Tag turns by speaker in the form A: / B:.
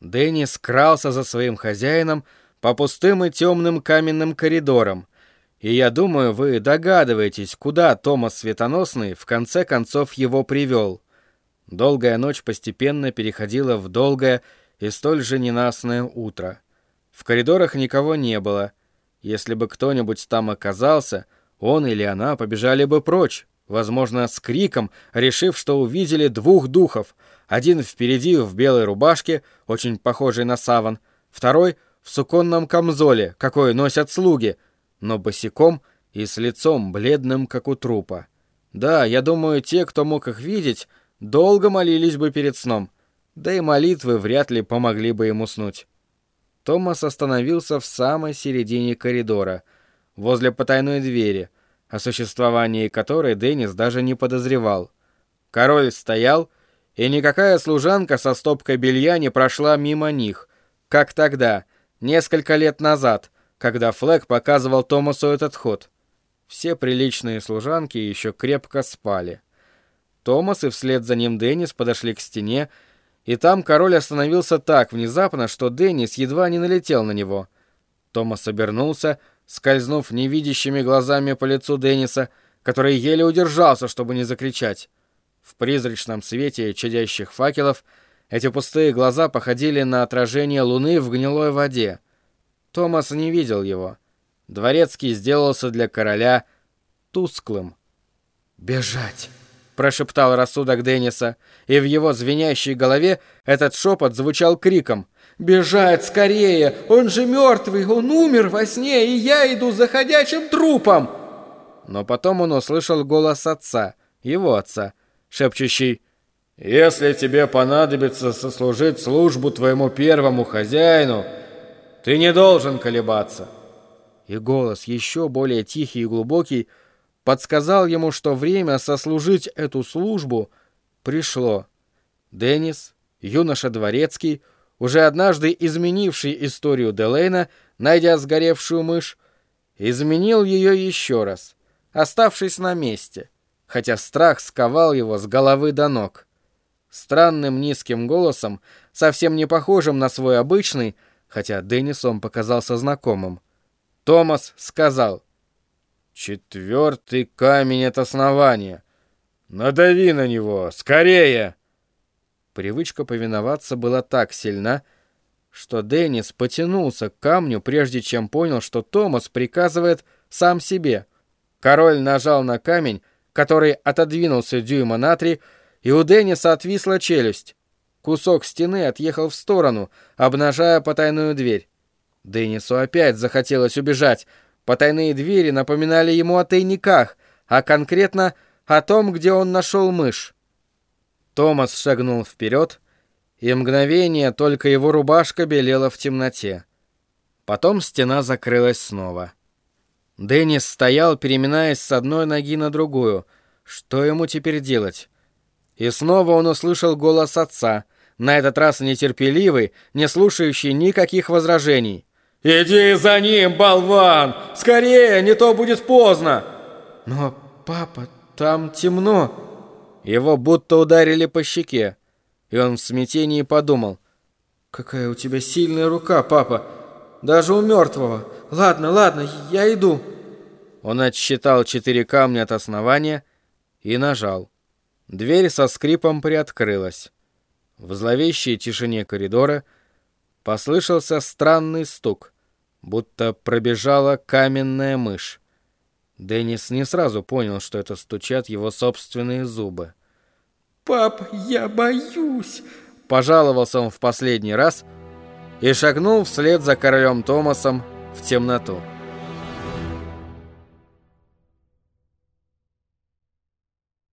A: Дэнни скрался за своим хозяином по пустым и темным каменным коридорам, и я думаю, вы догадываетесь, куда Томас Светоносный в конце концов его привел. Долгая ночь постепенно переходила в долгое и столь же ненастное утро. В коридорах никого не было. Если бы кто-нибудь там оказался, он или она побежали бы прочь, возможно, с криком, решив, что увидели двух духов. Один впереди в белой рубашке, очень похожей на саван, второй в суконном камзоле, какой носят слуги — но босиком и с лицом бледным, как у трупа. Да, я думаю, те, кто мог их видеть, долго молились бы перед сном, да и молитвы вряд ли помогли бы ему уснуть. Томас остановился в самой середине коридора, возле потайной двери, о существовании которой Деннис даже не подозревал. Король стоял, и никакая служанка со стопкой белья не прошла мимо них, как тогда, несколько лет назад — когда Флэг показывал Томасу этот ход. Все приличные служанки еще крепко спали. Томас и вслед за ним Деннис подошли к стене, и там король остановился так внезапно, что Деннис едва не налетел на него. Томас обернулся, скользнув невидящими глазами по лицу Денниса, который еле удержался, чтобы не закричать. В призрачном свете чадящих факелов эти пустые глаза походили на отражение луны в гнилой воде. Томас не видел его. Дворецкий сделался для короля тусклым.
B: «Бежать!»
A: — прошептал рассудок Денниса, и в его звенящей голове этот шепот звучал криком. «Бежать скорее! Он же мертвый! Он умер во сне, и я иду за ходячим трупом!» Но потом он услышал голос отца, его отца, шепчущий
C: «Если тебе понадобится сослужить службу твоему первому хозяину, ты не должен колебаться.
A: И голос, еще более тихий и глубокий, подсказал ему, что время сослужить эту службу пришло. Деннис, юноша дворецкий, уже однажды изменивший историю Делейна, найдя сгоревшую мышь, изменил ее еще раз, оставшись на месте, хотя страх сковал его с головы до ног. Странным низким голосом, совсем не похожим на свой обычный, хотя Деннис он показался знакомым. Томас сказал, «Четвертый камень от основания. Надави на него, скорее!» Привычка повиноваться была так сильна, что Деннис потянулся к камню, прежде чем понял, что Томас приказывает сам себе. Король нажал на камень, который отодвинулся дюйма на три, и у Денниса отвисла челюсть. Кусок стены отъехал в сторону, обнажая потайную дверь. Деннису опять захотелось убежать. Потайные двери напоминали ему о тайниках, а конкретно о том, где он нашел мышь. Томас шагнул вперед, и мгновение только его рубашка белела в темноте. Потом стена закрылась снова. Деннис стоял, переминаясь с одной ноги на другую. Что ему теперь делать? И снова он услышал голос отца, на этот раз нетерпеливый, не слушающий никаких возражений.
C: «Иди за ним, болван! Скорее, не то будет поздно!»
A: «Но, папа, там темно!» Его будто ударили по щеке, и он в смятении подумал. «Какая у тебя сильная рука, папа! Даже у мертвого! Ладно, ладно, я иду!» Он отсчитал четыре камня от основания и нажал. Дверь со скрипом приоткрылась. В зловещей тишине коридора послышался странный стук, будто пробежала каменная мышь. Деннис не сразу понял, что это стучат его собственные зубы.
B: «Пап, я боюсь!»
A: Пожаловался он в последний раз и шагнул вслед за королем Томасом в темноту.